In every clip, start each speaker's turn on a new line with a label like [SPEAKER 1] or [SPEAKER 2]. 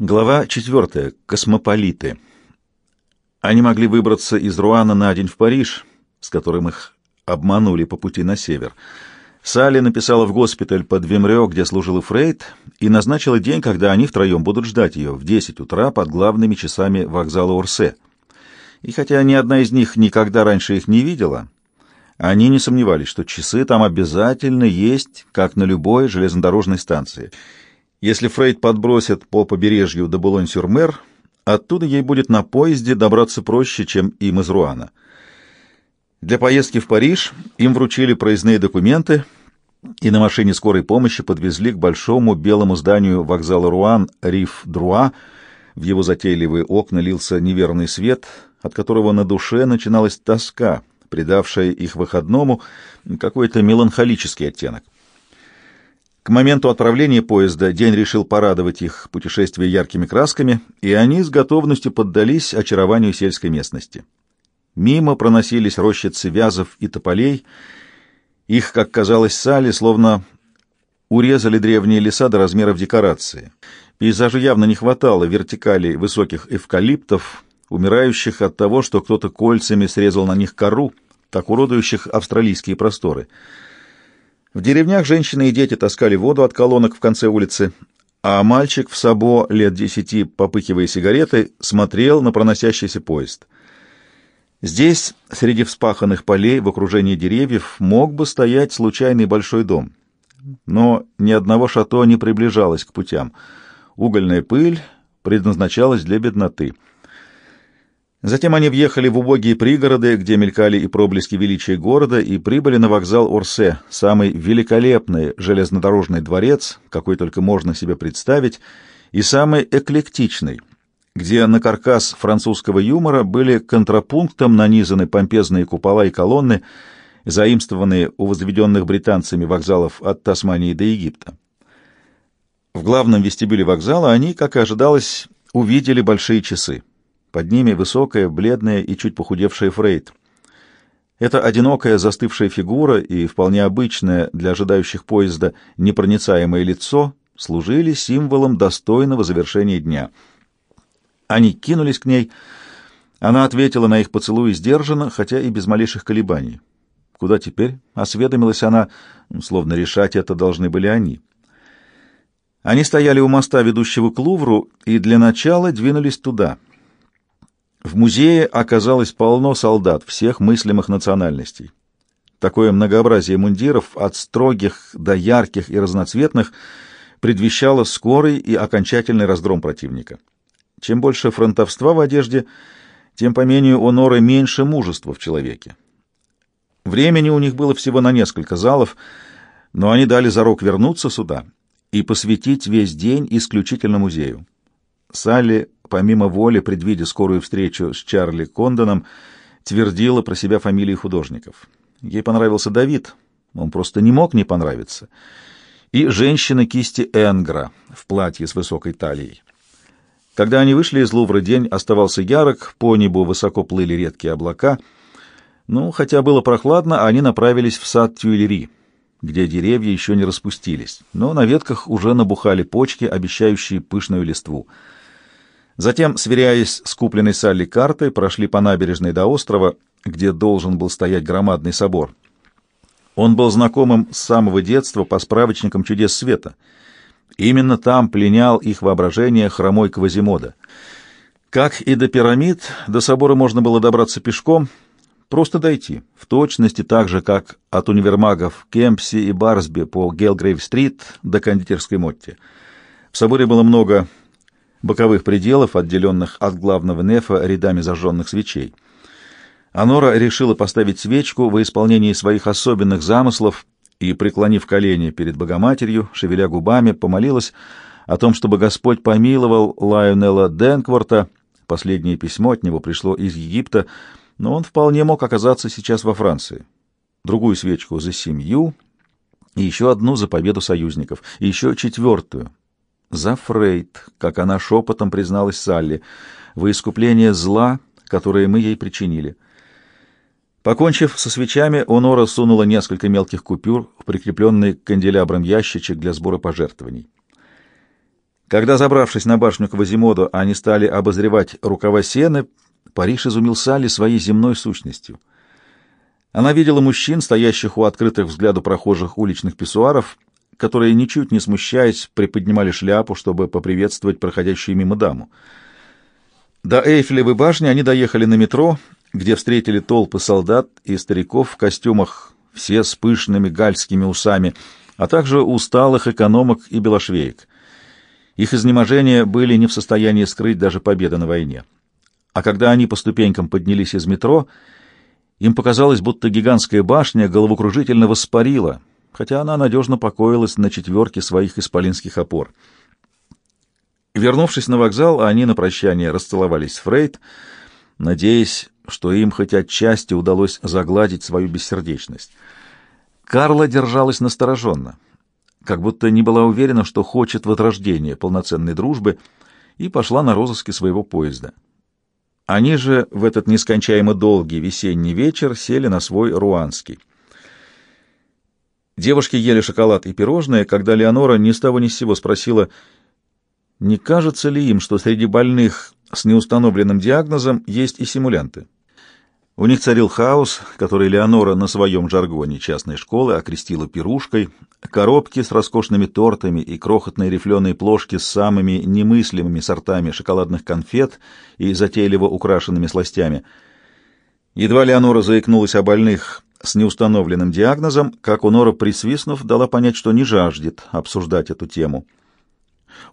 [SPEAKER 1] Глава четвертая. Космополиты. Они могли выбраться из Руана на день в Париж, с которым их обманули по пути на север. Салли написала в госпиталь под Вемрё, где служил Фрейд, и назначила день, когда они втроем будут ждать ее в 10 утра под главными часами вокзала Орсе. И хотя ни одна из них никогда раньше их не видела, они не сомневались, что часы там обязательно есть, как на любой железнодорожной станции — если Фрейд подбросит по побережью до Булонь-сюр-Мер, оттуда ей будет на поезде добраться проще, чем им из Руана. Для поездки в Париж им вручили проездные документы и на машине скорой помощи подвезли к большому белому зданию вокзала Руан Риф-Друа. В его затейливые окна лился неверный свет, от которого на душе начиналась тоска, придавшая их выходному какой-то меланхолический оттенок. К моменту отправления поезда день решил порадовать их путешествие яркими красками, и они с готовностью поддались очарованию сельской местности. Мимо проносились рощицы вязов и тополей. Их, как казалось Салли, словно урезали древние леса до размеров декорации. Пейзажу явно не хватало вертикали высоких эвкалиптов, умирающих от того, что кто-то кольцами срезал на них кору, так уродующих австралийские просторы — в деревнях женщины и дети таскали воду от колонок в конце улицы, а мальчик в Сабо лет десяти, попыхивая сигареты, смотрел на проносящийся поезд. Здесь, среди вспаханных полей, в окружении деревьев, мог бы стоять случайный большой дом. Но ни одного шато не приближалось к путям. Угольная пыль предназначалась для бедноты — Затем они въехали в убогие пригороды, где мелькали и проблески величия города, и прибыли на вокзал Орсе, самый великолепный железнодорожный дворец, какой только можно себе представить, и самый эклектичный, где на каркас французского юмора были контрапунктом нанизаны помпезные купола и колонны, заимствованные у возведенных британцами вокзалов от Тасмании до Египта. В главном вестибюле вокзала они, как и ожидалось, увидели большие часы. Под ними высокая, бледная и чуть похудевшая Фрейд. Эта одинокая застывшая фигура и вполне обычное для ожидающих поезда непроницаемое лицо служили символом достойного завершения дня. Они кинулись к ней. Она ответила на их поцелуй сдержанно, хотя и без малейших колебаний. «Куда теперь?» — осведомилась она, словно решать это должны были они. Они стояли у моста, ведущего к Лувру, и для начала двинулись туда — в музее оказалось полно солдат всех мыслимых национальностей. Такое многообразие мундиров, от строгих до ярких и разноцветных, предвещало скорый и окончательный разгром противника. Чем больше фронтовства в одежде, тем по менее у Норы меньше мужества в человеке. Времени у них было всего на несколько залов, но они дали зарок вернуться сюда и посвятить весь день исключительно музею. Салли помимо воли, предвидя скорую встречу с Чарли Кондоном, твердила про себя фамилии художников. Ей понравился Давид, он просто не мог не понравиться, и женщина кисти Энгра в платье с высокой талией. Когда они вышли из Лувра, день оставался ярок, по небу высоко плыли редкие облака. Ну, хотя было прохладно, они направились в сад Тюильри, где деревья еще не распустились, но на ветках уже набухали почки, обещающие пышную листву — Затем, сверяясь с купленной Салли картой, прошли по набережной до острова, где должен был стоять громадный собор. Он был знакомым с самого детства по справочникам чудес света. Именно там пленял их воображение хромой Квазимода. Как и до пирамид, до собора можно было добраться пешком, просто дойти, в точности так же, как от универмагов Кемпси и Барсби по Гелгрейв-стрит до кондитерской Мотти. В соборе было много боковых пределов, отделенных от главного нефа рядами зажженных свечей. Анора решила поставить свечку во исполнении своих особенных замыслов и, преклонив колени перед Богоматерью, шевеля губами, помолилась о том, чтобы Господь помиловал Лайонела Денкворта. Последнее письмо от него пришло из Египта, но он вполне мог оказаться сейчас во Франции. Другую свечку за семью и еще одну за победу союзников, и еще четвертую за Фрейд, как она шепотом призналась Салли, во искупление зла, которое мы ей причинили. Покончив со свечами, Онора сунула несколько мелких купюр в прикрепленный к канделябрам ящичек для сбора пожертвований. Когда, забравшись на башню Квазимоду, они стали обозревать рукава сены, Париж изумил Салли своей земной сущностью. Она видела мужчин, стоящих у открытых взгляду прохожих уличных писсуаров, которые, ничуть не смущаясь, приподнимали шляпу, чтобы поприветствовать проходящую мимо даму. До Эйфелевой башни они доехали на метро, где встретили толпы солдат и стариков в костюмах, все с пышными гальскими усами, а также усталых экономок и белошвеек. Их изнеможения были не в состоянии скрыть даже победы на войне. А когда они по ступенькам поднялись из метро, им показалось, будто гигантская башня головокружительно воспарила, хотя она надежно покоилась на четверке своих исполинских опор. Вернувшись на вокзал, они на прощание расцеловались с Фрейд, надеясь, что им хоть отчасти удалось загладить свою бессердечность. Карла держалась настороженно, как будто не была уверена, что хочет возрождения полноценной дружбы, и пошла на розыски своего поезда. Они же в этот нескончаемо долгий весенний вечер сели на свой руанский. Девушки ели шоколад и пирожные, когда Леонора ни с того ни с сего спросила, не кажется ли им, что среди больных с неустановленным диагнозом есть и симулянты. У них царил хаос, который Леонора на своем жаргоне частной школы окрестила пирушкой, коробки с роскошными тортами и крохотные рифленые плошки с самыми немыслимыми сортами шоколадных конфет и затейливо украшенными сластями. Едва Леонора заикнулась о больных с неустановленным диагнозом, как Унора, присвистнув, дала понять, что не жаждет обсуждать эту тему.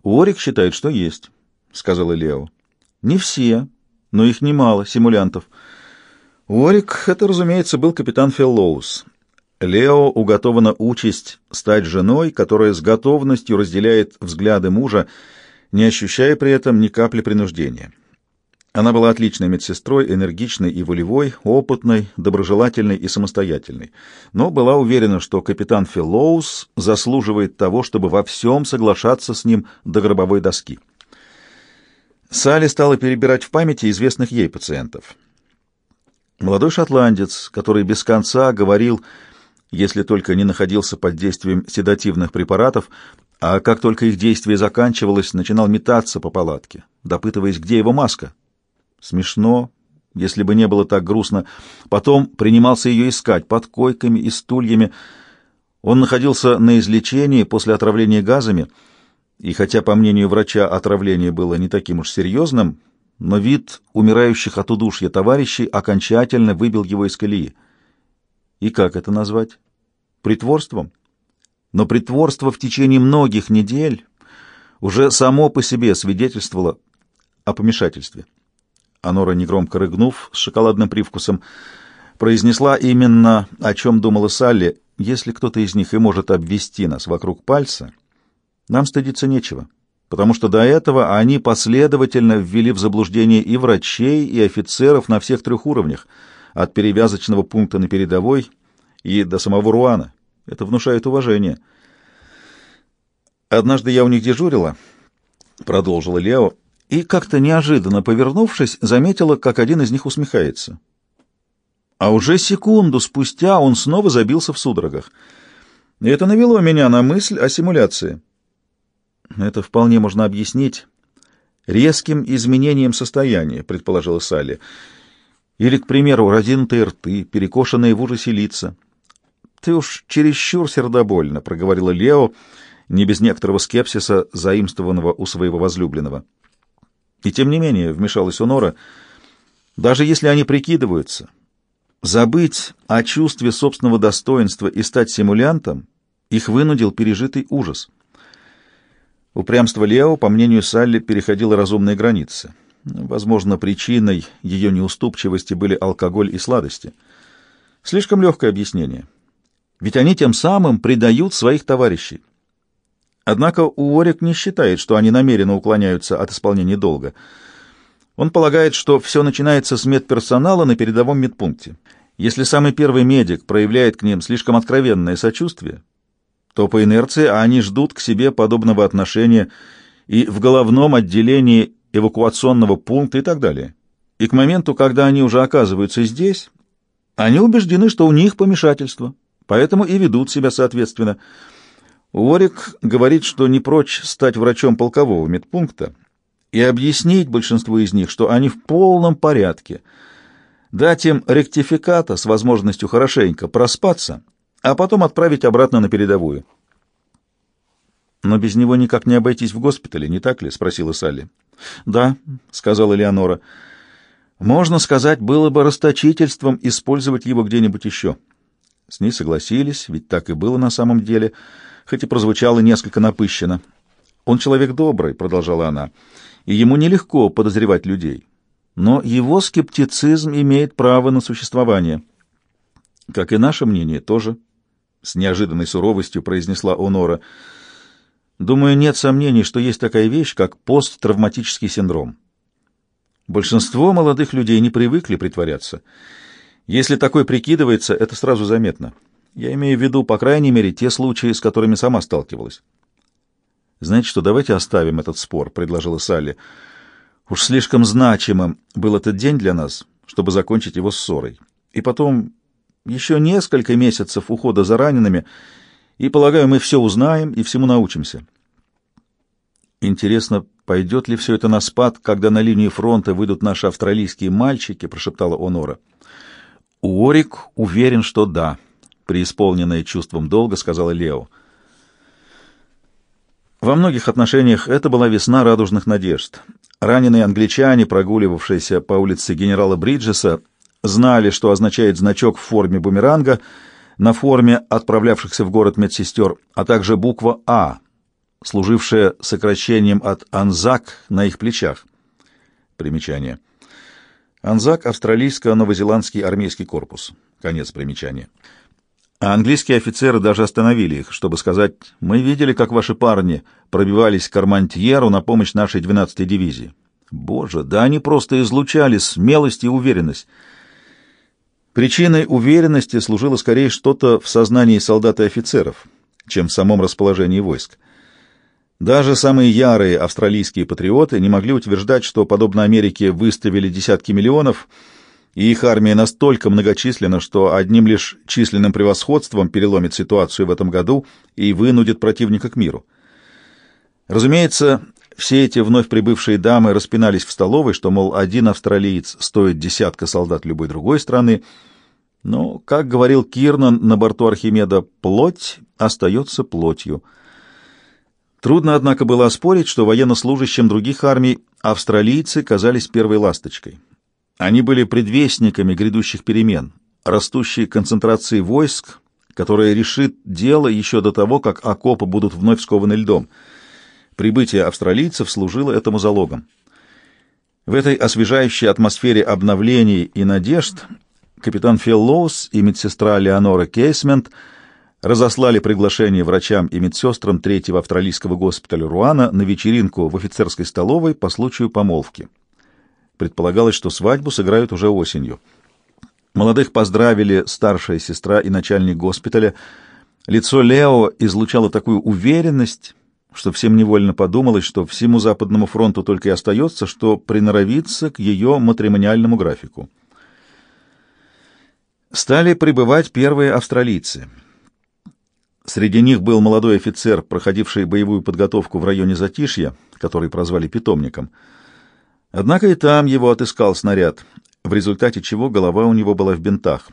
[SPEAKER 1] «Уорик считает, что есть», — сказала Лео. «Не все, но их немало, симулянтов». Уорик, это, разумеется, был капитан Феллоус. Лео уготована участь стать женой, которая с готовностью разделяет взгляды мужа, не ощущая при этом ни капли принуждения. Она была отличной медсестрой, энергичной и волевой, опытной, доброжелательной и самостоятельной, но была уверена, что капитан Феллоус заслуживает того, чтобы во всем соглашаться с ним до гробовой доски. Салли стала перебирать в памяти известных ей пациентов — Молодой шотландец, который без конца говорил, если только не находился под действием седативных препаратов, а как только их действие заканчивалось, начинал метаться по палатке, допытываясь, где его маска. Смешно, если бы не было так грустно. Потом принимался ее искать под койками и стульями. Он находился на излечении после отравления газами, и хотя, по мнению врача, отравление было не таким уж серьезным, но вид умирающих от удушья товарищей окончательно выбил его из колеи. И как это назвать? Притворством? Но притворство в течение многих недель уже само по себе свидетельствовало о помешательстве. Анора, негромко рыгнув с шоколадным привкусом, произнесла именно, о чем думала Салли, «Если кто-то из них и может обвести нас вокруг пальца, нам стыдиться нечего» потому что до этого они последовательно ввели в заблуждение и врачей, и офицеров на всех трех уровнях, от перевязочного пункта на передовой и до самого Руана. Это внушает уважение. «Однажды я у них дежурила», — продолжила Лео, и, как-то неожиданно повернувшись, заметила, как один из них усмехается. А уже секунду спустя он снова забился в судорогах. И это навело меня на мысль о симуляции. Это вполне можно объяснить резким изменением состояния, предположила Салли. Или, к примеру, разинутые рты, перекошенные в ужасе лица. Ты уж чересчур сердобольно, проговорила Лео, не без некоторого скепсиса, заимствованного у своего возлюбленного. И тем не менее, вмешалась Унора, даже если они прикидываются, забыть о чувстве собственного достоинства и стать симулянтом их вынудил пережитый ужас. Упрямство Лео, по мнению Салли, переходило разумные границы. Возможно, причиной ее неуступчивости были алкоголь и сладости. Слишком легкое объяснение. Ведь они тем самым предают своих товарищей. Однако Уорик не считает, что они намеренно уклоняются от исполнения долга. Он полагает, что все начинается с медперсонала на передовом медпункте. Если самый первый медик проявляет к ним слишком откровенное сочувствие, то по инерции они ждут к себе подобного отношения и в головном отделении эвакуационного пункта и так далее. И к моменту, когда они уже оказываются здесь, они убеждены, что у них помешательство, поэтому и ведут себя соответственно. Уорик говорит, что не прочь стать врачом полкового медпункта и объяснить большинству из них, что они в полном порядке, дать им ректификата с возможностью хорошенько проспаться, а потом отправить обратно на передовую. «Но без него никак не обойтись в госпитале, не так ли?» — спросила Салли. «Да», — сказала Леонора. «Можно сказать, было бы расточительством использовать его где-нибудь еще». С ней согласились, ведь так и было на самом деле, хоть и прозвучало несколько напыщенно. «Он человек добрый», — продолжала она, — «и ему нелегко подозревать людей. Но его скептицизм имеет право на существование». «Как и наше мнение тоже», — с неожиданной суровостью произнесла Онора, — Думаю, нет сомнений, что есть такая вещь, как посттравматический синдром. Большинство молодых людей не привыкли притворяться. Если такой прикидывается, это сразу заметно. Я имею в виду, по крайней мере, те случаи, с которыми сама сталкивалась. «Знаете что, давайте оставим этот спор», — предложила Салли. «Уж слишком значимым был этот день для нас, чтобы закончить его ссорой. И потом еще несколько месяцев ухода за ранеными — и, полагаю, мы все узнаем и всему научимся. Интересно, пойдет ли все это на спад, когда на линии фронта выйдут наши австралийские мальчики, прошептала Онора. Уорик уверен, что да, преисполненная чувством долга, сказала Лео. Во многих отношениях это была весна радужных надежд. Раненые англичане, прогуливавшиеся по улице генерала Бриджеса, знали, что означает значок в форме бумеранга — на форме отправлявшихся в город медсестер, а также буква «А», служившая сокращением от «Анзак» на их плечах. Примечание. Анзак — австралийско-новозеландский армейский корпус. Конец примечания. А английские офицеры даже остановили их, чтобы сказать, «Мы видели, как ваши парни пробивались к Армантьеру на помощь нашей 12-й дивизии». Боже, да они просто излучали смелость и уверенность. Причиной уверенности служило скорее что-то в сознании солдат и офицеров, чем в самом расположении войск. Даже самые ярые австралийские патриоты не могли утверждать, что, подобно Америке, выставили десятки миллионов, и их армия настолько многочисленна, что одним лишь численным превосходством переломит ситуацию в этом году и вынудит противника к миру. Разумеется, все эти вновь прибывшие дамы распинались в столовой, что, мол, один австралиец стоит десятка солдат любой другой страны, но, как говорил Кирнан на борту Архимеда, плоть остается плотью. Трудно, однако, было оспорить, что военнослужащим других армий австралийцы казались первой ласточкой. Они были предвестниками грядущих перемен, растущей концентрации войск, которая решит дело еще до того, как окопы будут вновь скованы льдом — Прибытие австралийцев служило этому залогом. В этой освежающей атмосфере обновлений и надежд капитан Феллоус и медсестра Леонора Кейсмент разослали приглашение врачам и медсестрам третьего австралийского госпиталя Руана на вечеринку в офицерской столовой по случаю помолвки. Предполагалось, что свадьбу сыграют уже осенью. Молодых поздравили старшая сестра и начальник госпиталя. Лицо Лео излучало такую уверенность что всем невольно подумалось, что всему Западному фронту только и остается, что приноровиться к ее матримониальному графику. Стали прибывать первые австралийцы. Среди них был молодой офицер, проходивший боевую подготовку в районе Затишья, который прозвали питомником. Однако и там его отыскал снаряд, в результате чего голова у него была в бинтах.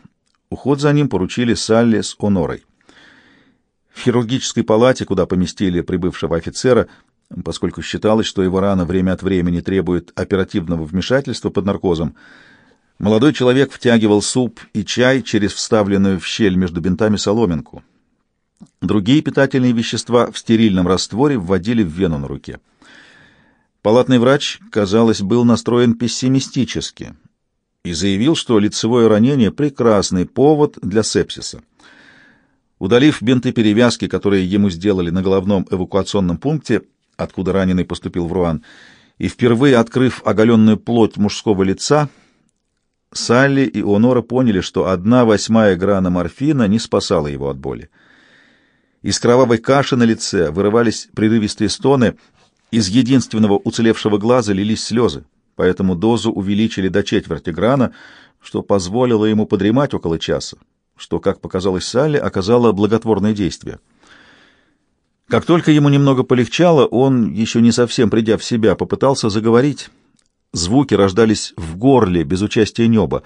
[SPEAKER 1] Уход за ним поручили Салли с Онорой. В хирургической палате, куда поместили прибывшего офицера, поскольку считалось, что его рана время от времени требует оперативного вмешательства под наркозом, молодой человек втягивал суп и чай через вставленную в щель между бинтами соломинку. Другие питательные вещества в стерильном растворе вводили в вену на руке. Палатный врач, казалось, был настроен пессимистически и заявил, что лицевое ранение — прекрасный повод для сепсиса. Удалив бинты-перевязки, которые ему сделали на головном эвакуационном пункте, откуда раненый поступил в Руан, и впервые открыв оголенную плоть мужского лица, Салли и Онора поняли, что одна восьмая грана морфина не спасала его от боли. Из кровавой каши на лице вырывались прерывистые стоны, из единственного уцелевшего глаза лились слезы, поэтому дозу увеличили до четверти грана, что позволило ему подремать около часа, что, как показалось Салли, оказало благотворное действие. Как только ему немного полегчало, он, еще не совсем придя в себя, попытался заговорить. Звуки рождались в горле, без участия неба.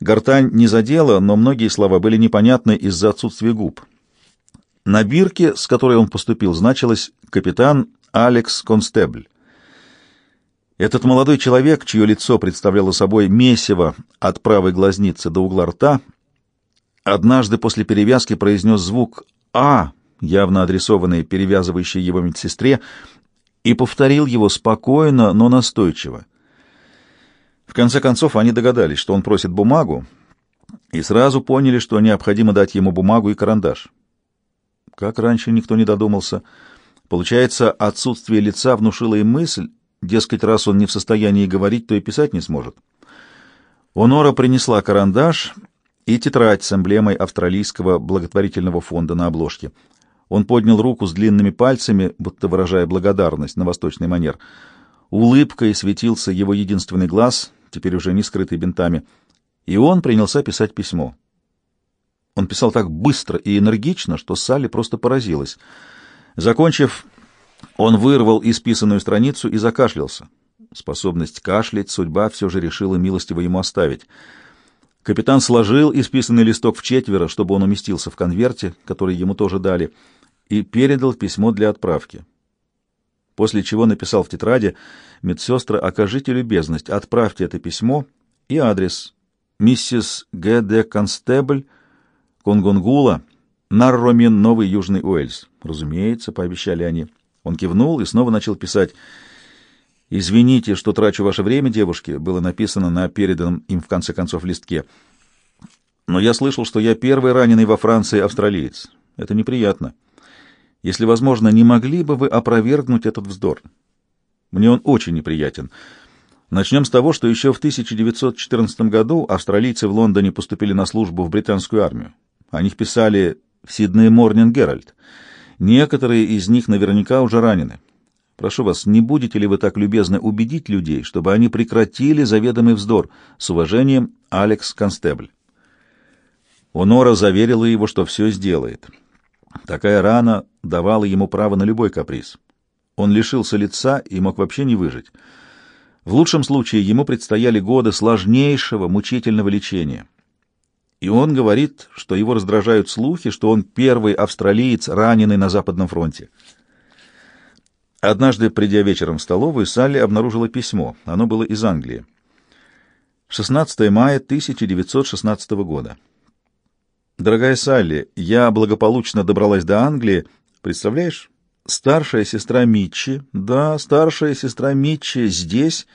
[SPEAKER 1] Гортань не задела, но многие слова были непонятны из-за отсутствия губ. На бирке, с которой он поступил, значилось «Капитан Алекс Констебль». Этот молодой человек, чье лицо представляло собой месиво от правой глазницы до угла рта, однажды после перевязки произнес звук «А», явно адресованный перевязывающей его медсестре, и повторил его спокойно, но настойчиво. В конце концов, они догадались, что он просит бумагу, и сразу поняли, что необходимо дать ему бумагу и карандаш. Как раньше никто не додумался. Получается, отсутствие лица внушило им мысль, дескать, раз он не в состоянии говорить, то и писать не сможет. Онора принесла карандаш и тетрадь с эмблемой австралийского благотворительного фонда на обложке. Он поднял руку с длинными пальцами, будто выражая благодарность на восточный манер. Улыбкой светился его единственный глаз, теперь уже не скрытый бинтами, и он принялся писать письмо. Он писал так быстро и энергично, что Салли просто поразилась. Закончив, он вырвал исписанную страницу и закашлялся. Способность кашлять судьба все же решила милостиво ему оставить. Капитан сложил исписанный листок в четверо, чтобы он уместился в конверте, который ему тоже дали — и передал письмо для отправки. После чего написал в тетради «Медсестры, окажите любезность, отправьте это письмо и адрес. Миссис Г. Д. Констебль, Конгонгула, Нарромин, Новый Южный Уэльс». «Разумеется», — пообещали они. Он кивнул и снова начал писать «Извините, что трачу ваше время, девушки», было написано на переданном им в конце концов листке. «Но я слышал, что я первый раненый во Франции австралиец. Это неприятно». Если возможно, не могли бы вы опровергнуть этот вздор? Мне он очень неприятен. Начнем с того, что еще в 1914 году австралийцы в Лондоне поступили на службу в британскую армию. О них писали в Сидней Морнинг Геральт. Некоторые из них наверняка уже ранены. Прошу вас, не будете ли вы так любезны убедить людей, чтобы они прекратили заведомый вздор? С уважением, Алекс Констебль. Онора заверила его, что все сделает. Такая рана давала ему право на любой каприз. Он лишился лица и мог вообще не выжить. В лучшем случае ему предстояли годы сложнейшего, мучительного лечения. И он говорит, что его раздражают слухи, что он первый австралиец, раненый на Западном фронте. Однажды, придя вечером в столовую, Салли обнаружила письмо. Оно было из Англии. 16 мая 1916 года. Дорогая Салли, я благополучно добралась до Англии. Представляешь? Старшая сестра Митчи, да, старшая сестра Митчи здесь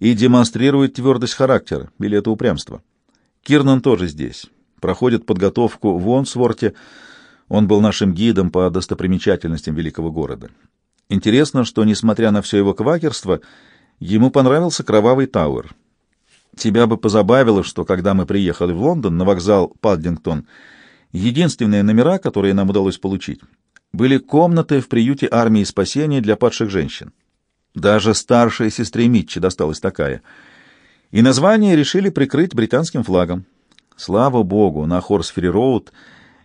[SPEAKER 1] и демонстрирует твердость характера, или это упрямство. Кирнан тоже здесь. Проходит подготовку в Онсворте. Он был нашим гидом по достопримечательностям великого города. Интересно, что, несмотря на все его квакерство, ему понравился Кровавый Тауэр. Тебя бы позабавило, что когда мы приехали в Лондон на вокзал Паддингтон, единственные номера, которые нам удалось получить, были комнаты в приюте армии спасения для падших женщин. Даже старшей сестре Митчи досталась такая. И название решили прикрыть британским флагом. Слава богу, на Хорсфери-Роуд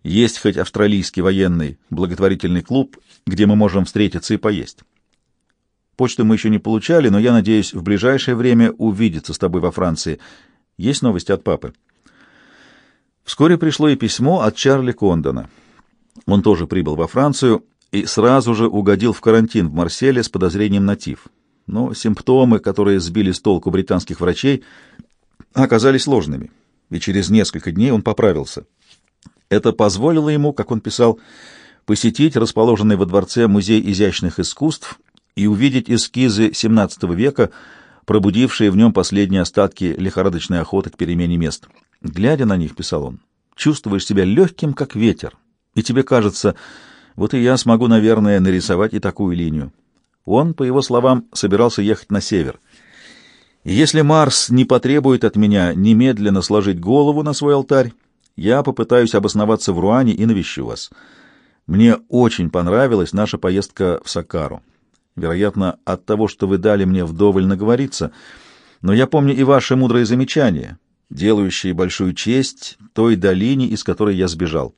[SPEAKER 1] есть хоть австралийский военный благотворительный клуб, где мы можем встретиться и поесть. Почту мы еще не получали, но я надеюсь в ближайшее время увидеться с тобой во Франции. Есть новости от папы?» Вскоре пришло и письмо от Чарли Кондона. Он тоже прибыл во Францию и сразу же угодил в карантин в Марселе с подозрением на тиф. Но симптомы, которые сбили с толку британских врачей, оказались ложными, и через несколько дней он поправился. Это позволило ему, как он писал, посетить расположенный во дворце музей изящных искусств и увидеть эскизы XVII века, пробудившие в нем последние остатки лихорадочной охоты к перемене мест. Глядя на них, писал он, чувствуешь себя легким, как ветер, и тебе кажется, вот и я смогу, наверное, нарисовать и такую линию. Он, по его словам, собирался ехать на север. Если Марс не потребует от меня немедленно сложить голову на свой алтарь, я попытаюсь обосноваться в Руане и навещу вас. Мне очень понравилась наша поездка в Сакару. Вероятно, от того, что вы дали мне вдоволь наговориться, но я помню и ваши мудрые замечания, делающие большую честь той долине, из которой я сбежал.